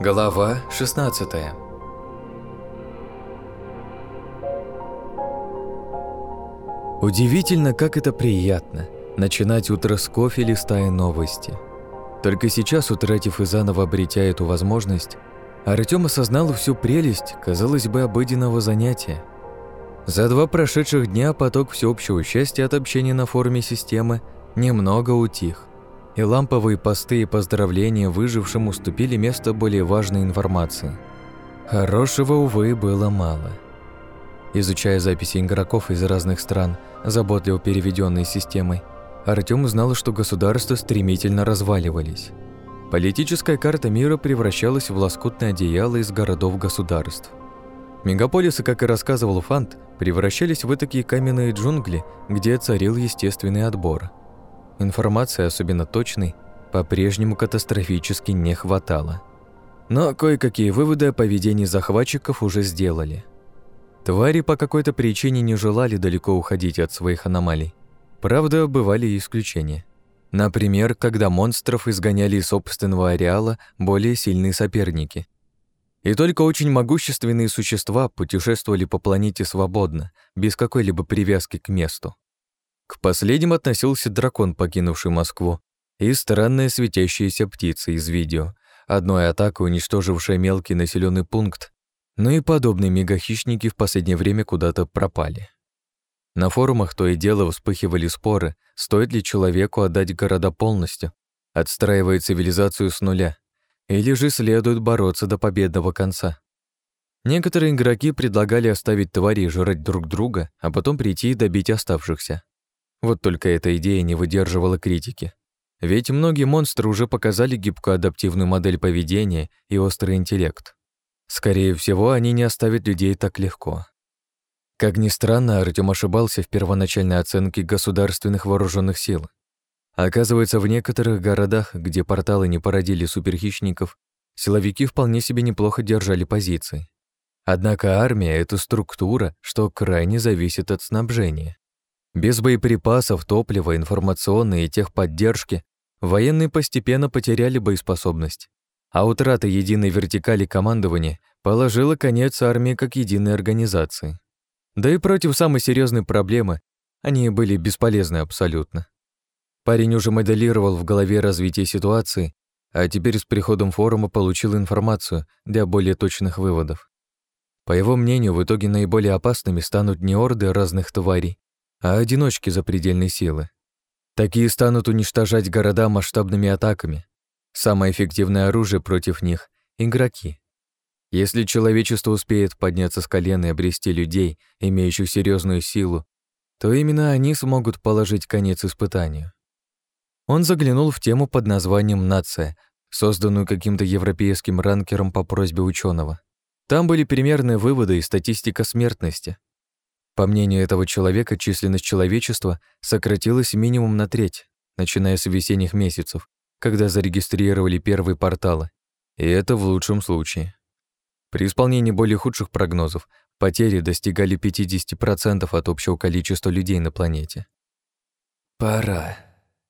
Глава 16 Удивительно, как это приятно – начинать утро с кофе, листая новости. Только сейчас, утратив и заново обретя эту возможность, Артём осознал всю прелесть, казалось бы, обыденного занятия. За два прошедших дня поток всеобщего счастья от общения на форуме системы немного утих, и ламповые посты и поздравления выжившим уступили место более важной информации. Хорошего, увы, было мало. Изучая записи игроков из разных стран, заботливо переведенные системой, Артём узнал, что государства стремительно разваливались. Политическая карта мира превращалась в лоскутное одеяло из городов-государств. Мегаполисы, как и рассказывал Фант, превращались в такие каменные джунгли, где царил естественный отбор. Информации, особенно точной, по-прежнему катастрофически не хватало. Но кое-какие выводы о поведении захватчиков уже сделали. Твари по какой-то причине не желали далеко уходить от своих аномалий. Правда, бывали и исключения. Например, когда монстров изгоняли из собственного ареала более сильные соперники. И только очень могущественные существа путешествовали по планете свободно, без какой-либо привязки к месту. К последним относился дракон, покинувший Москву, и странная светящаяся птица из видео, одной атакой уничтожившая мелкий населенный пункт, но и подобные мегахищники в последнее время куда-то пропали. На форумах то и дело вспыхивали споры, стоит ли человеку отдать города полностью, отстраивая цивилизацию с нуля, или же следует бороться до победного конца. Некоторые игроки предлагали оставить твари жрать друг друга, а потом прийти и добить оставшихся. Вот только эта идея не выдерживала критики. Ведь многие монстры уже показали гибкую адаптивную модель поведения и острый интеллект. Скорее всего, они не оставят людей так легко. Как ни странно, Артём ошибался в первоначальной оценке государственных вооруженных сил. Оказывается, в некоторых городах, где порталы не породили суперхищников, силовики вполне себе неплохо держали позиции. Однако армия — это структура, что крайне зависит от снабжения. Без боеприпасов, топлива, информационной и техподдержки военные постепенно потеряли боеспособность, а утрата единой вертикали командования положила конец армии как единой организации. Да и против самой серьезной проблемы они были бесполезны абсолютно. Парень уже моделировал в голове развитие ситуации, а теперь с приходом форума получил информацию для более точных выводов. По его мнению, в итоге наиболее опасными станут не орды разных тварей, а одиночки запредельной силы. Такие станут уничтожать города масштабными атаками. Самое эффективное оружие против них — игроки. Если человечество успеет подняться с колена и обрести людей, имеющих серьезную силу, то именно они смогут положить конец испытанию. Он заглянул в тему под названием «Нация», созданную каким-то европейским ранкером по просьбе ученого. Там были примерные выводы и статистика смертности. По мнению этого человека, численность человечества сократилась минимум на треть, начиная с весенних месяцев, когда зарегистрировали первые порталы. И это в лучшем случае. При исполнении более худших прогнозов потери достигали 50% от общего количества людей на планете. «Пора»,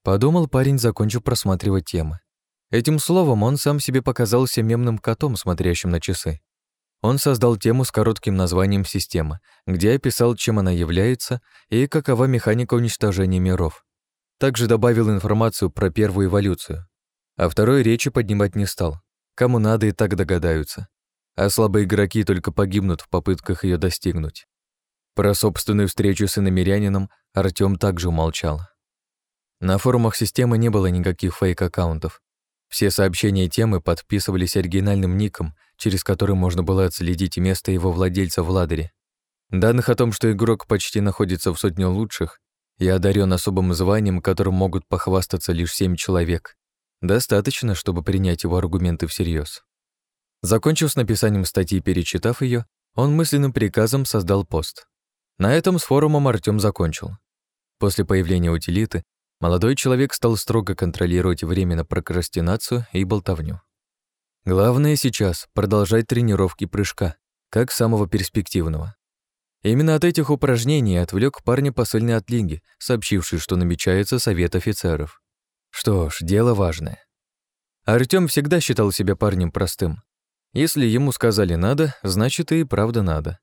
Подумал парень, закончив просматривать темы. Этим словом он сам себе показался мемным котом, смотрящим на часы. Он создал тему с коротким названием «Система», где описал, чем она является и какова механика уничтожения миров. Также добавил информацию про первую эволюцию. А второй речи поднимать не стал. Кому надо и так догадаются. А слабые игроки только погибнут в попытках ее достигнуть. Про собственную встречу с иномирянином Артём также умолчал. На форумах системы не было никаких фейк-аккаунтов. Все сообщения темы подписывались оригинальным ником, через который можно было отследить место его владельца в ладере. Данных о том, что игрок почти находится в сотне лучших и одарен особым званием, которым могут похвастаться лишь семь человек, достаточно, чтобы принять его аргументы всерьез. Закончив с написанием статьи и перечитав ее, он мысленным приказом создал пост. На этом с форумом Артём закончил. После появления утилиты Молодой человек стал строго контролировать время на прокрастинацию и болтовню. Главное сейчас — продолжать тренировки прыжка, как самого перспективного. Именно от этих упражнений отвлек парня посыльный от Линги, сообщивший, что намечается совет офицеров. Что ж, дело важное. Артём всегда считал себя парнем простым. Если ему сказали «надо», значит и правда надо.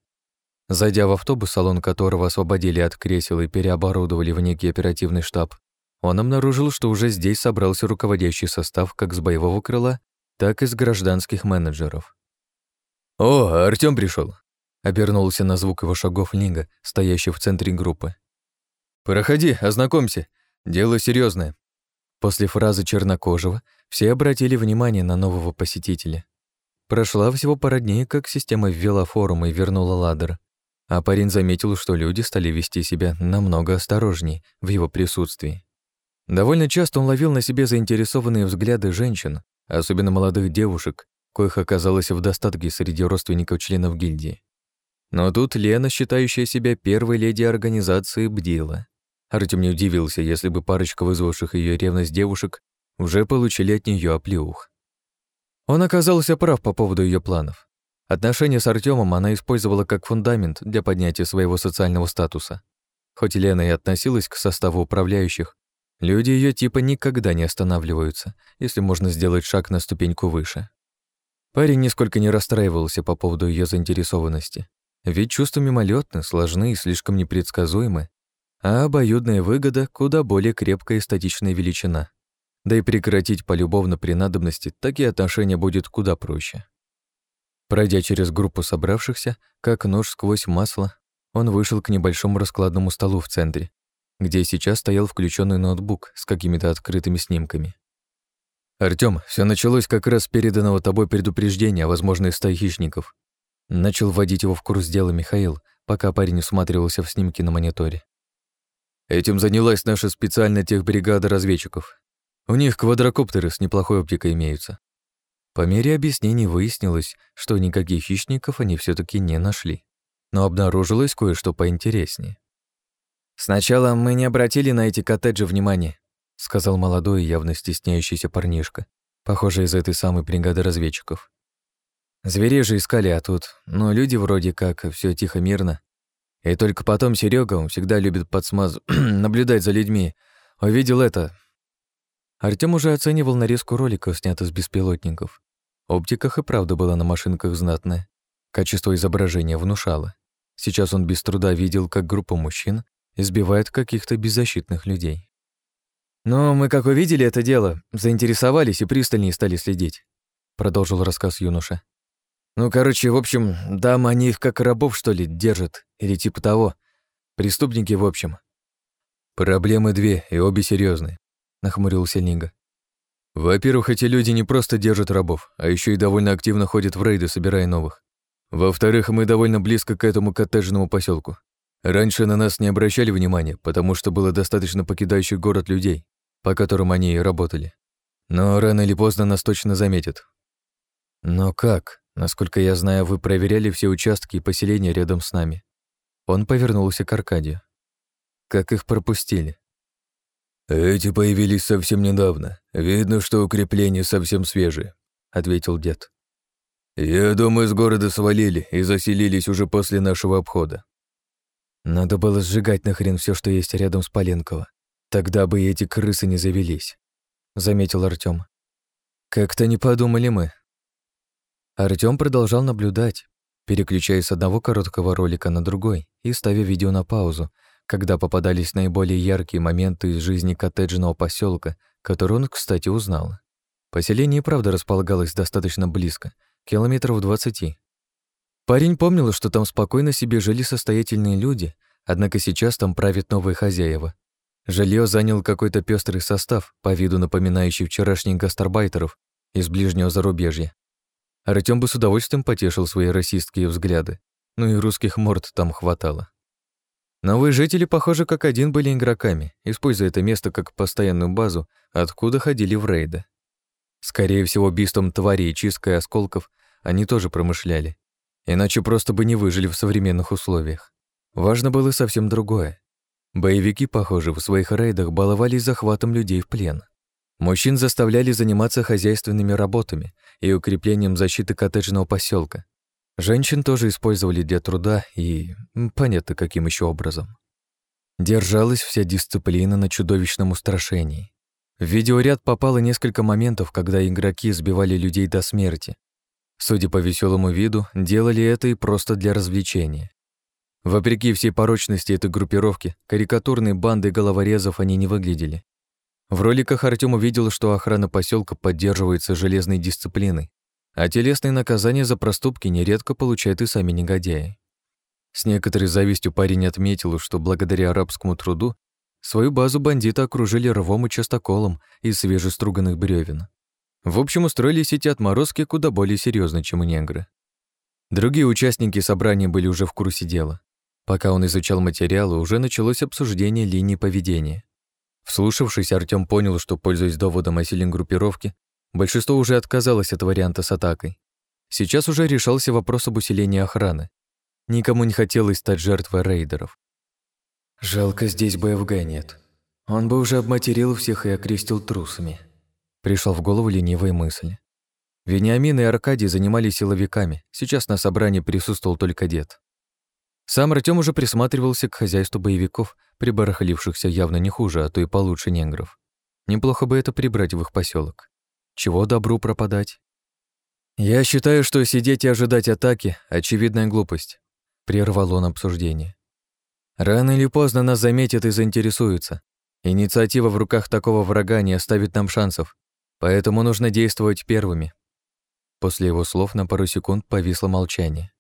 Зайдя в автобус, салон которого освободили от кресел и переоборудовали в некий оперативный штаб, он обнаружил, что уже здесь собрался руководящий состав как с боевого крыла, так и с гражданских менеджеров. «О, Артём пришел, обернулся на звук его шагов Линга, стоящий в центре группы. «Проходи, ознакомься. Дело серьезное. После фразы чернокожего все обратили внимание на нового посетителя. Прошла всего пара дней, как система ввела форум и вернула ладер, а парень заметил, что люди стали вести себя намного осторожней в его присутствии. Довольно часто он ловил на себе заинтересованные взгляды женщин, особенно молодых девушек, коих оказалось в достатке среди родственников членов гильдии. Но тут Лена, считающая себя первой леди организации, бдила. Артем не удивился, если бы парочка вызвавших ее ревность девушек уже получили от нее оплеух. Он оказался прав по поводу ее планов. Отношения с Артемом она использовала как фундамент для поднятия своего социального статуса. Хоть Лена и относилась к составу управляющих, люди ее типа никогда не останавливаются, если можно сделать шаг на ступеньку выше. Парень нисколько не расстраивался по поводу ее заинтересованности, ведь чувства мимолетны, сложны и слишком непредсказуемы, а обоюдная выгода куда более крепкая и статичная величина. Да и прекратить полюбовно при надобности такие отношения будет куда проще. Пройдя через группу собравшихся, как нож сквозь масло, он вышел к небольшому раскладному столу в центре, где сейчас стоял включенный ноутбук с какими-то открытыми снимками. «Артём, все началось как раз с переданного тобой предупреждения о возможной стае хищников». Начал вводить его в курс дела Михаил, пока парень усматривался в снимке на мониторе. Этим занялась наша специальная техбригада разведчиков. У них квадрокоптеры с неплохой оптикой имеются. По мере объяснений выяснилось, что никаких хищников они все таки не нашли. Но обнаружилось кое-что поинтереснее. «Сначала мы не обратили на эти коттеджи внимания», сказал молодой, явно стесняющийся парнишка, похоже, из этой самой бригады разведчиков. Зверей же искали, а тут, ну, люди вроде как, все тихо-мирно. И только потом Серега, он всегда любит подсмаз... наблюдать за людьми, увидел это. Артём уже оценивал нарезку роликов, снятых с беспилотников. Оптиках и правда была на машинках знатная. Качество изображения внушало. Сейчас он без труда видел, как группа мужчин избивает каких-то беззащитных людей. «Но мы, как увидели это дело, заинтересовались и пристальнее стали следить», продолжил рассказ юноша. Ну, короче, в общем, дам они их как рабов, что ли, держат, или типа того. Преступники, в общем. Проблемы две, и обе серьезные, нахмурился Нинга. Во-первых, эти люди не просто держат рабов, а еще и довольно активно ходят в рейды, собирая новых. Во-вторых, мы довольно близко к этому коттеджному поселку. Раньше на нас не обращали внимания, потому что было достаточно покидающих город людей, по которым они и работали. Но рано или поздно нас точно заметят. Но как? Насколько я знаю, вы проверяли все участки и поселения рядом с нами. Он повернулся к Аркадию. Как их пропустили? Эти появились совсем недавно. Видно, что укрепления совсем свежие, ответил дед. Я думаю, из города свалили и заселились уже после нашего обхода. Надо было сжигать нахрен все, что есть рядом с Поленково. Тогда бы и эти крысы не завелись, заметил Артём. Как-то не подумали мы, Артём продолжал наблюдать, переключаясь с одного короткого ролика на другой и ставя видео на паузу, когда попадались наиболее яркие моменты из жизни коттеджного поселка, который он, кстати, узнал. Поселение, правда, располагалось достаточно близко, километров двадцати. Парень помнил, что там спокойно себе жили состоятельные люди, однако сейчас там правят новые хозяева. Жилье занял какой-то пестрый состав, по виду напоминающий вчерашних гастарбайтеров из ближнего зарубежья. Артём бы с удовольствием потешил свои расистские взгляды, но и русских морд там хватало. Новые жители, похоже, как один были игроками, используя это место как постоянную базу, откуда ходили в рейды. Скорее всего, убийством тварей и чисткой осколков они тоже промышляли, иначе просто бы не выжили в современных условиях. Важно было совсем другое. Боевики, похоже, в своих рейдах баловались захватом людей в плен. Мужчин заставляли заниматься хозяйственными работами и укреплением защиты коттеджного поселка. Женщин тоже использовали для труда и... понятно, каким еще образом. Держалась вся дисциплина на чудовищном устрашении. В видеоряд попало несколько моментов, когда игроки сбивали людей до смерти. Судя по веселому виду, делали это и просто для развлечения. Вопреки всей порочности этой группировки, карикатурной бандой головорезов они не выглядели. В роликах Артём увидел, что охрана поселка поддерживается железной дисциплиной, а телесные наказания за проступки нередко получают и сами негодяи. С некоторой завистью парень отметил, что благодаря арабскому труду свою базу бандиты окружили рвом и частоколом из свежеструганных бревен. В общем, устроились эти отморозки куда более серьезно, чем у негры. Другие участники собрания были уже в курсе дела. Пока он изучал материалы, уже началось обсуждение линии поведения. Вслушавшись, Артём понял, что, пользуясь доводом о силе группировки, большинство уже отказалось от варианта с атакой. Сейчас уже решался вопрос об усилении охраны. Никому не хотелось стать жертвой рейдеров. «Жалко, здесь БФГ нет. Он бы уже обматерил всех и окрестил трусами», Пришел в голову ленивая мысль. Вениамин и Аркадий занимались силовиками, сейчас на собрании присутствовал только дед. Сам Артём уже присматривался к хозяйству боевиков, прибарахлившихся явно не хуже, а то и получше негров. Неплохо бы это прибрать в их поселок. Чего добру пропадать? «Я считаю, что сидеть и ожидать атаки — очевидная глупость», Прервал он обсуждение. Рано или поздно нас заметят и заинтересуются. Инициатива в руках такого врага не оставит нам шансов, поэтому нужно действовать первыми. После его слов на пару секунд повисло молчание.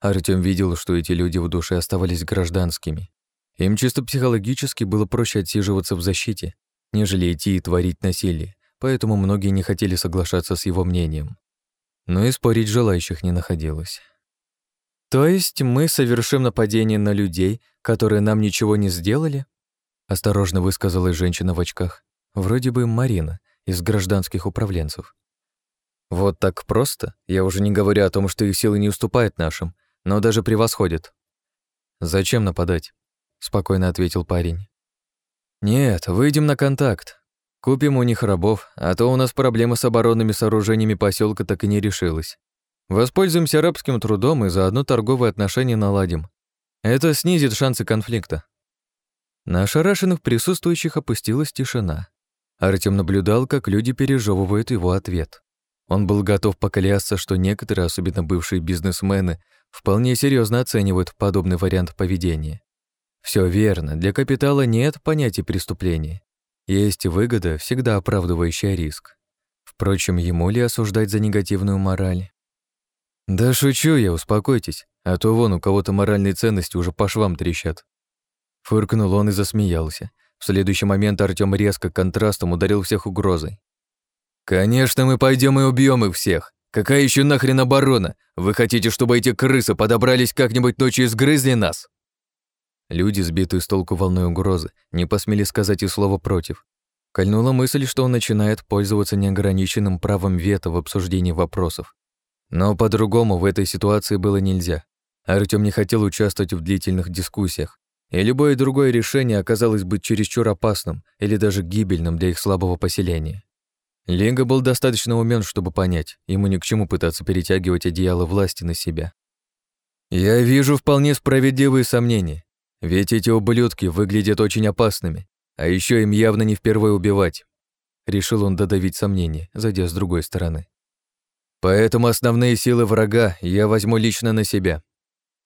Артём видел, что эти люди в душе оставались гражданскими. Им чисто психологически было проще отсиживаться в защите, нежели идти и творить насилие, поэтому многие не хотели соглашаться с его мнением. Но и спорить желающих не находилось. «То есть мы совершим нападение на людей, которые нам ничего не сделали?» Осторожно высказалась женщина в очках. Вроде бы Марина, из гражданских управленцев. «Вот так просто? Я уже не говорю о том, что их силы не уступают нашим, но даже превосходят». «Зачем нападать?» — спокойно ответил парень. «Нет, выйдем на контакт. Купим у них рабов, а то у нас проблема с оборонными сооружениями поселка так и не решилась. Воспользуемся рабским трудом и заодно торговые отношения наладим. Это снизит шансы конфликта. На ошарашенных присутствующих опустилась тишина. Артем наблюдал, как люди пережевывают его ответ. Он был готов поклясться, что некоторые, особенно бывшие бизнесмены, вполне серьезно оценивают подобный вариант поведения. Все верно, для капитала нет понятия преступления. Есть выгода, всегда оправдывающая риск. Впрочем, ему ли осуждать за негативную мораль? «Да шучу я, успокойтесь, а то вон у кого-то моральные ценности уже по швам трещат». Фыркнул он и засмеялся. В следующий момент Артём резко контрастом ударил всех угрозой. «Конечно, мы пойдем и убьем их всех. Какая еще нахрен оборона? Вы хотите, чтобы эти крысы подобрались как-нибудь ночью и сгрызли нас?» Люди, сбитые с толку волной угрозы, не посмели сказать и слова против. Кольнула мысль, что он начинает пользоваться неограниченным правом вето в обсуждении вопросов. Но по-другому в этой ситуации было нельзя. Артём не хотел участвовать в длительных дискуссиях, и любое другое решение оказалось бы чересчур опасным или даже гибельным для их слабого поселения. Линга был достаточно умен, чтобы понять, ему ни к чему пытаться перетягивать одеяло власти на себя. «Я вижу вполне справедливые сомнения, ведь эти ублюдки выглядят очень опасными, а еще им явно не впервые убивать», решил он додавить сомнения, зайдя с другой стороны. Поэтому основные силы врага я возьму лично на себя.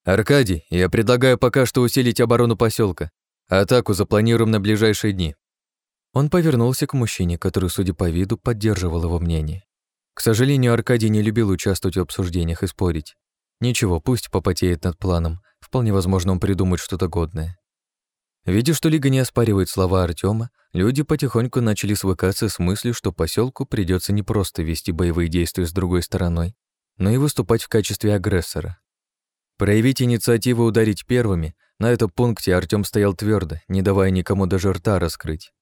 Аркадий, я предлагаю пока что усилить оборону поселка. Атаку запланируем на ближайшие дни. Он повернулся к мужчине, который, судя по виду, поддерживал его мнение. К сожалению, Аркадий не любил участвовать в обсуждениях и спорить. Ничего, пусть попотеет над планом. Вполне возможно, он придумает что-то годное. Видя, что Лига не оспаривает слова Артема, люди потихоньку начали свыкаться с мыслью, что поселку придется не просто вести боевые действия с другой стороной, но и выступать в качестве агрессора. Проявить инициативу ударить первыми, на этом пункте Артем стоял твердо, не давая никому даже рта раскрыть.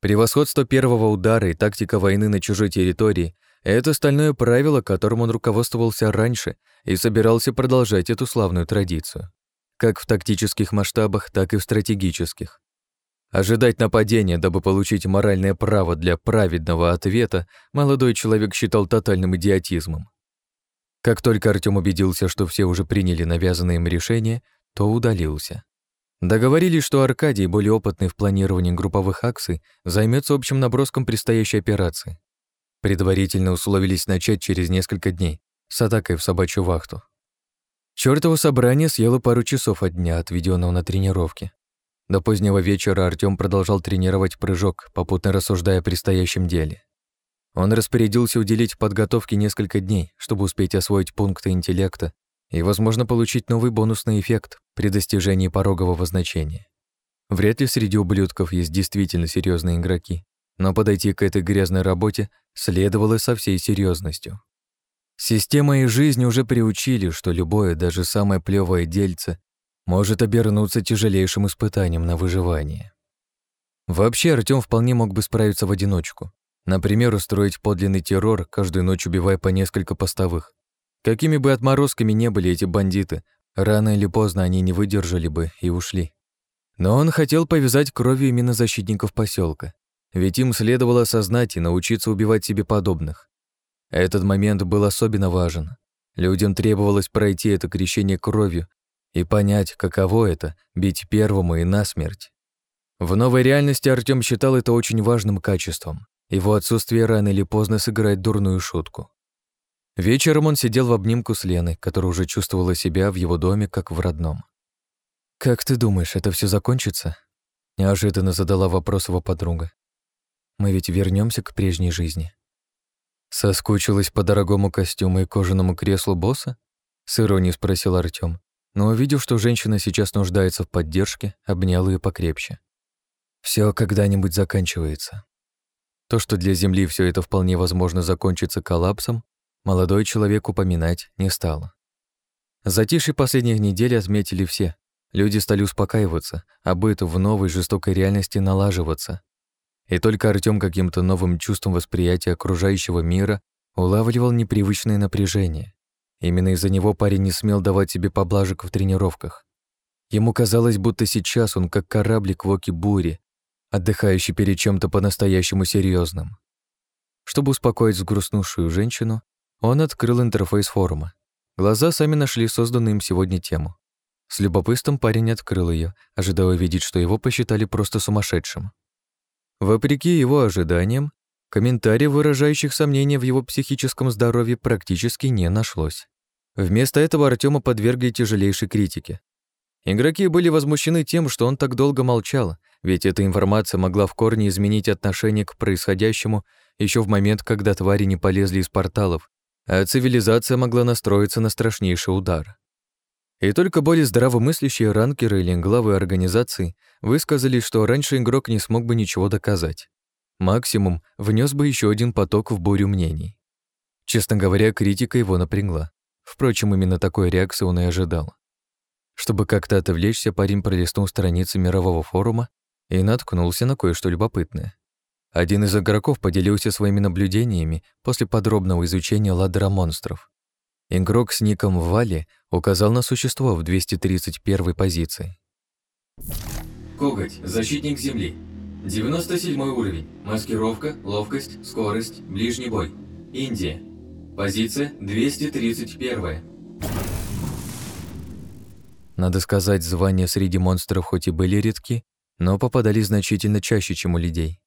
Превосходство первого удара и тактика войны на чужой территории — это стальное правило, которым он руководствовался раньше и собирался продолжать эту славную традицию как в тактических масштабах, так и в стратегических. Ожидать нападения, дабы получить моральное право для праведного ответа, молодой человек считал тотальным идиотизмом. Как только Артём убедился, что все уже приняли навязанное им решение, то удалился. Договорились, что Аркадий, более опытный в планировании групповых акций, займется общим наброском предстоящей операции. Предварительно условились начать через несколько дней с атакой в собачью вахту. Чёртово собрание съело пару часов от дня, отведенного на тренировки. До позднего вечера Артём продолжал тренировать прыжок, попутно рассуждая о предстоящем деле. Он распорядился уделить подготовке несколько дней, чтобы успеть освоить пункты интеллекта и, возможно, получить новый бонусный эффект при достижении порогового значения. Вряд ли среди ублюдков есть действительно серьезные игроки, но подойти к этой грязной работе следовало со всей серьезностью. Система и жизнь уже приучили, что любое, даже самое плевое дельце может обернуться тяжелейшим испытанием на выживание. Вообще Артём вполне мог бы справиться в одиночку. Например, устроить подлинный террор, каждую ночь убивая по несколько постовых. Какими бы отморозками не были эти бандиты, рано или поздно они не выдержали бы и ушли. Но он хотел повязать кровью именно защитников поселка, ведь им следовало осознать и научиться убивать себе подобных. Этот момент был особенно важен. Людям требовалось пройти это крещение кровью и понять, каково это — бить первому и насмерть. В новой реальности Артём считал это очень важным качеством. Его отсутствие рано или поздно сыграет дурную шутку. Вечером он сидел в обнимку с Леной, которая уже чувствовала себя в его доме, как в родном. «Как ты думаешь, это все закончится?» Неожиданно задала вопрос его подруга. «Мы ведь вернемся к прежней жизни». «Соскучилась по дорогому костюму и кожаному креслу босса?» С иронией спросил Артём, но увидев, что женщина сейчас нуждается в поддержке, обнял ее покрепче. Все когда-нибудь заканчивается. То, что для Земли все это вполне возможно закончится коллапсом, молодой человек упоминать не стал. Затишье последних недель отметили все. Люди стали успокаиваться, а быт в новой жестокой реальности налаживаться. И только Артём каким-то новым чувством восприятия окружающего мира улавливал непривычное напряжение. Именно из-за него парень не смел давать себе поблажек в тренировках. Ему казалось, будто сейчас он как кораблик в оке бури, отдыхающий перед чем-то по-настоящему серьезным. Чтобы успокоить сгрустнувшую женщину, он открыл интерфейс форума. Глаза сами нашли созданную им сегодня тему. С любопытством парень открыл ее, ожидая увидеть, что его посчитали просто сумасшедшим. Вопреки его ожиданиям, комментариев, выражающих сомнения в его психическом здоровье, практически не нашлось. Вместо этого Артема подвергли тяжелейшей критике. Игроки были возмущены тем, что он так долго молчал, ведь эта информация могла в корне изменить отношение к происходящему еще в момент, когда твари не полезли из порталов, а цивилизация могла настроиться на страшнейший удар. И только более здравомыслящие ранкеры или главы организаций высказали, что раньше игрок не смог бы ничего доказать. Максимум внес бы еще один поток в бурю мнений. Честно говоря, критика его напрягла. Впрочем, именно такой реакции он и ожидал. Чтобы как-то отвлечься, парень пролистнул страницы мирового форума и наткнулся на кое-что любопытное. Один из игроков поделился своими наблюдениями после подробного изучения ладера монстров. Игрок с ником Вали указал на существо в 231 позиции. Коготь, защитник Земли. 97 уровень. Маскировка, ловкость, скорость, ближний бой. Индия. Позиция 231. Надо сказать, звания среди монстров хоть и были редки, но попадали значительно чаще, чем у людей.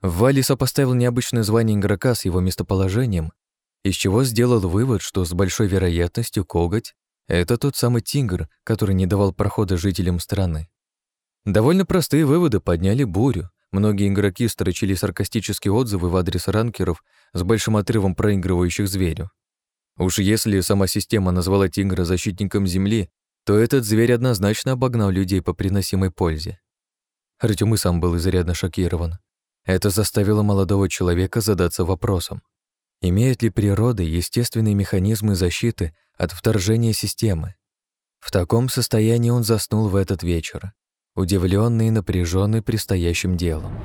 Вали сопоставил необычное звание игрока с его местоположением, из чего сделал вывод, что с большой вероятностью коготь — это тот самый тигр, который не давал прохода жителям страны. Довольно простые выводы подняли бурю. Многие игроки строчили саркастические отзывы в адрес ранкеров с большим отрывом проигрывающих зверю. Уж если сама система назвала тигра защитником Земли, то этот зверь однозначно обогнал людей по приносимой пользе. Артём и сам был изрядно шокирован. Это заставило молодого человека задаться вопросом. Имеют ли природа естественные механизмы защиты от вторжения системы? В таком состоянии он заснул в этот вечер, удивленный и напряженный предстоящим делом.